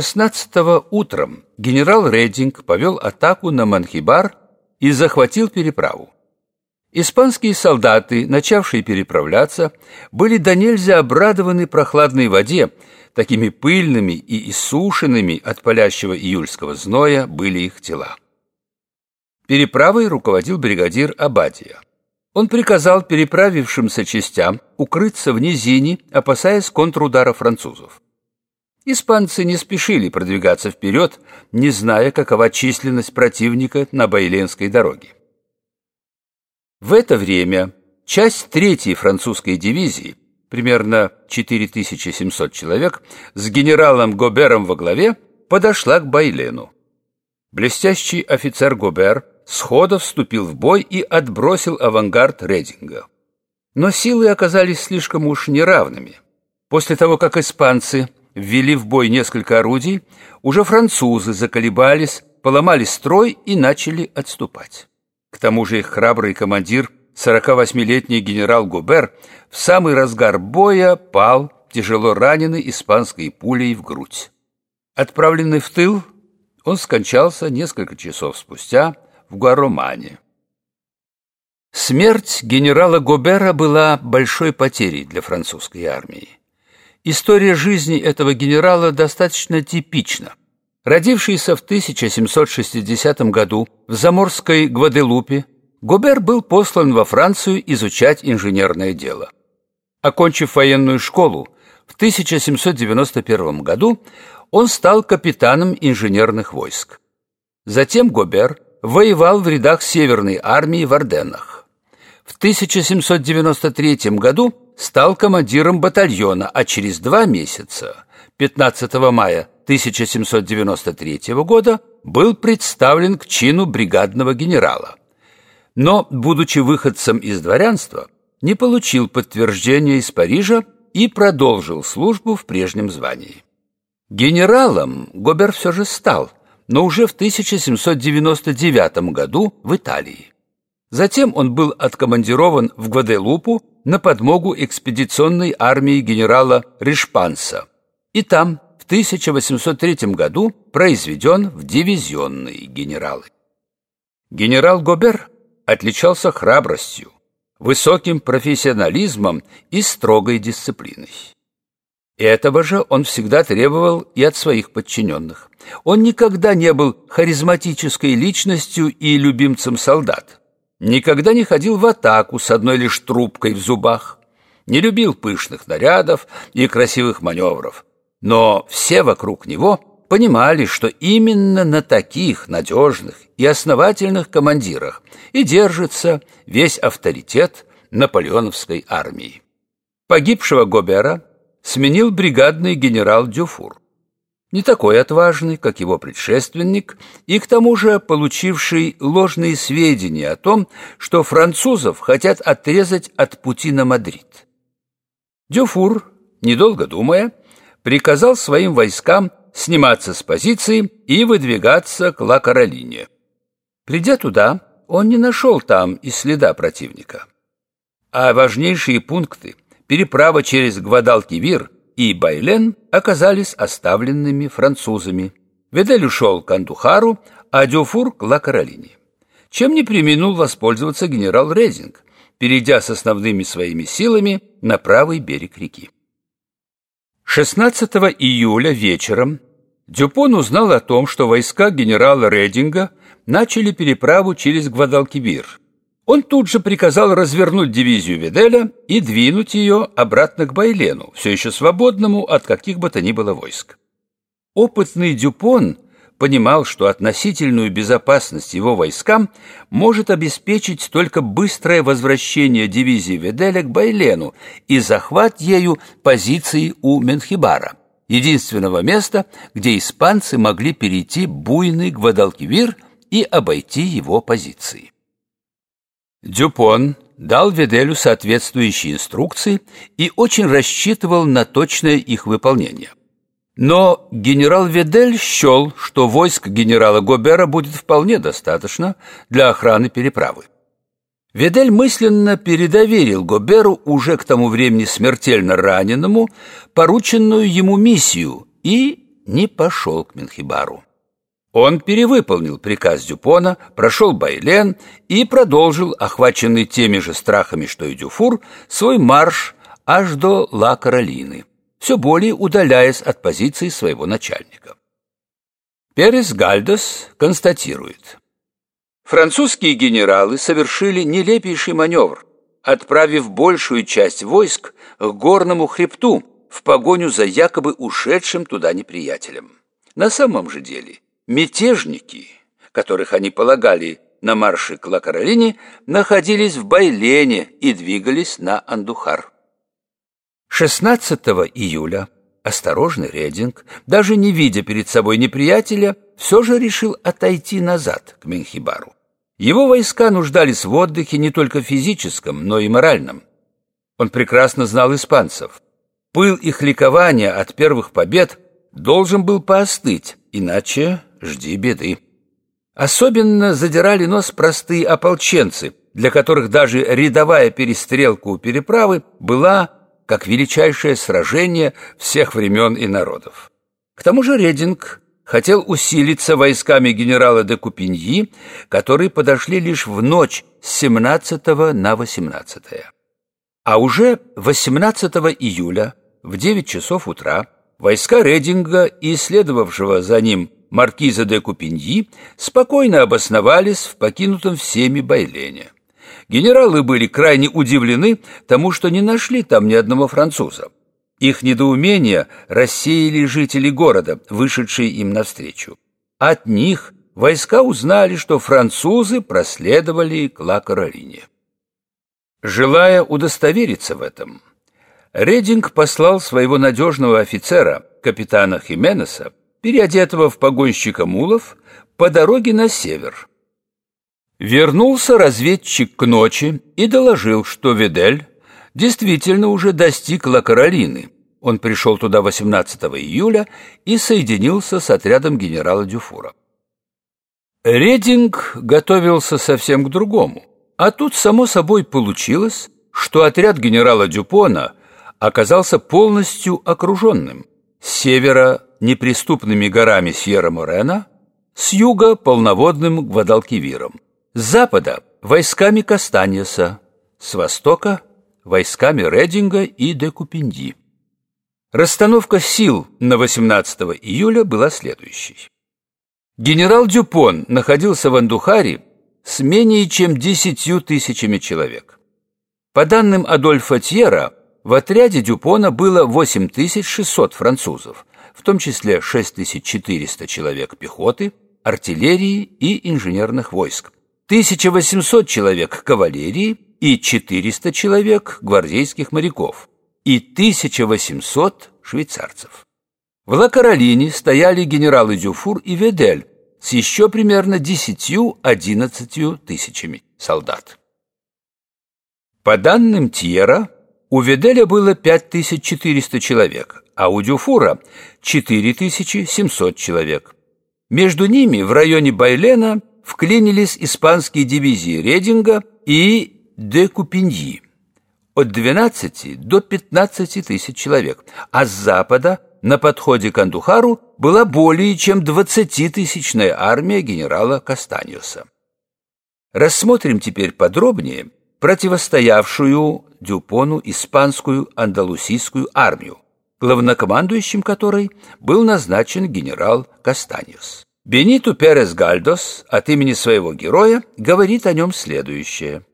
16 утром генерал Рединг повел атаку на Манхибар и захватил переправу. Испанские солдаты, начавшие переправляться, были до нельзя обрадованы прохладной воде, такими пыльными и иссушенными от палящего июльского зноя были их тела. Переправой руководил бригадир Абадия. Он приказал переправившимся частям укрыться в низине, опасаясь контрудара французов. Испанцы не спешили продвигаться вперед, не зная, какова численность противника на Байленской дороге. В это время часть третьей французской дивизии, примерно 4700 человек, с генералом Гобером во главе, подошла к Байлену. Блестящий офицер Гобер сходу вступил в бой и отбросил авангард Рединга. Но силы оказались слишком уж неравными. После того, как испанцы ввели в бой несколько орудий, уже французы заколебались, поломали строй и начали отступать. К тому же их храбрый командир, 48-летний генерал Губер, в самый разгар боя пал, тяжело раненый испанской пулей в грудь. Отправленный в тыл, он скончался несколько часов спустя в Гуаромане. Смерть генерала Гобера была большой потерей для французской армии. История жизни этого генерала достаточно типична. Родившийся в 1760 году в заморской Гваделупе, Губер был послан во Францию изучать инженерное дело. Окончив военную школу, в 1791 году он стал капитаном инженерных войск. Затем Гобер воевал в рядах Северной армии в Орденнах. В 1793 году стал командиром батальона, а через два месяца, 15 мая 1793 года был представлен к чину бригадного генерала. Но, будучи выходцем из дворянства, не получил подтверждения из Парижа и продолжил службу в прежнем звании. Генералом Гобер все же стал, но уже в 1799 году в Италии. Затем он был откомандирован в Гваделупу на подмогу экспедиционной армии генерала Ришпанса. И там 1803 году произведен в дивизионные генералы. Генерал Гобер отличался храбростью, высоким профессионализмом и строгой дисциплиной. Этого же он всегда требовал и от своих подчиненных. Он никогда не был харизматической личностью и любимцем солдат. Никогда не ходил в атаку с одной лишь трубкой в зубах. Не любил пышных нарядов и красивых маневров. Но все вокруг него понимали, что именно на таких надежных и основательных командирах и держится весь авторитет наполеоновской армии. Погибшего Гобера сменил бригадный генерал Дюфур. Не такой отважный, как его предшественник, и к тому же получивший ложные сведения о том, что французов хотят отрезать от пути на Мадрид. Дюфур, недолго думая, приказал своим войскам сниматься с позиции и выдвигаться к Ла-Каролине. Придя туда, он не нашел там и следа противника. А важнейшие пункты, переправа через Гвадалкивир и Байлен, оказались оставленными французами. Ведель ушел к Андухару, а Дюфур к Ла-Каролине. Чем не применил воспользоваться генерал Резинг, перейдя с основными своими силами на правый берег реки. 16 июля вечером Дюпон узнал о том, что войска генерала Рединга начали переправу через Гвадалкивир. Он тут же приказал развернуть дивизию Виделя и двинуть ее обратно к Байлену, все еще свободному от каких бы то ни было войск. Опытный Дюпон понимал, что относительную безопасность его войскам может обеспечить только быстрое возвращение дивизии Веделя к Байлену и захват ею позиций у Менхибара, единственного места, где испанцы могли перейти буйный Гвадалкивир и обойти его позиции. Дюпон дал Веделю соответствующие инструкции и очень рассчитывал на точное их выполнение. Но генерал Ведель счел, что войск генерала Гобера будет вполне достаточно для охраны переправы. Ведель мысленно передоверил Гоберу, уже к тому времени смертельно раненому, порученную ему миссию и не пошел к Менхибару. Он перевыполнил приказ Дюпона, прошел Байлен и продолжил, охваченный теми же страхами, что и Дюфур, свой марш аж до Ла-Каролины, все более удаляясь от позиции своего начальника. Перес Гальдос констатирует. Французские генералы совершили нелепейший маневр, отправив большую часть войск к горному хребту в погоню за якобы ушедшим туда неприятелем. На самом же деле мятежники, которых они полагали на марше к Ла-Каролине, находились в Байлене и двигались на Андухар. 16 июля осторожный Рединг, даже не видя перед собой неприятеля, все же решил отойти назад к Менхибару. Его войска нуждались в отдыхе не только физическом, но и моральном. Он прекрасно знал испанцев. Пыл их ликования от первых побед должен был поостыть, иначе жди беды. Особенно задирали нос простые ополченцы, для которых даже рядовая перестрелка у переправы была как величайшее сражение всех времен и народов. К тому же Рединг хотел усилиться войсками генерала де Купиньи, которые подошли лишь в ночь с 17 на 18. А уже 18 июля в 9 часов утра войска Рединга и следовавшего за ним маркиза де Купиньи спокойно обосновались в покинутом всеми Байлене. Генералы были крайне удивлены тому, что не нашли там ни одного француза. Их недоумение рассеяли жители города, вышедшие им навстречу. От них войска узнали, что французы проследовали к Ла-Каролине. Желая удостовериться в этом, Рединг послал своего надежного офицера, капитана Хименеса, переодетого в погонщика мулов, по дороге на север, Вернулся разведчик к ночи и доложил, что Видель действительно уже достиг Ла Каролины. Он пришел туда 18 июля и соединился с отрядом генерала Дюфура. Рединг готовился совсем к другому. А тут, само собой, получилось, что отряд генерала Дюпона оказался полностью окруженным. С севера – неприступными горами Сьерра-Морена, с юга – полноводным Гвадалкивиром с запада – войсками Кастаньеса, с востока – войсками Рединга и Декупинди. Расстановка сил на 18 июля была следующей. Генерал Дюпон находился в Андухаре с менее чем десятью тысячами человек. По данным Адольфа Тьера, в отряде Дюпона было 8600 французов, в том числе 6400 человек пехоты, артиллерии и инженерных войск, 1800 человек кавалерии и 400 человек гвардейских моряков и 1800 швейцарцев. В Ла-Каролине стояли генералы Дюфур и Ведель с еще примерно 10-11 тысячами солдат. По данным Тьера, у Веделя было 5400 человек, а у Дюфура 4700 человек. Между ними в районе Байлена вклинились испанские дивизии Рединга и де Купиньи от 12 до 15 тысяч человек, а с запада на подходе к Андухару была более чем 20-тысячная армия генерала Кастаньоса. Рассмотрим теперь подробнее противостоявшую Дюпону испанскую андалусийскую армию, главнокомандующим которой был назначен генерал Кастаньос. Бениту Перес Гальдос от имени своего героя говорит о нем следующее.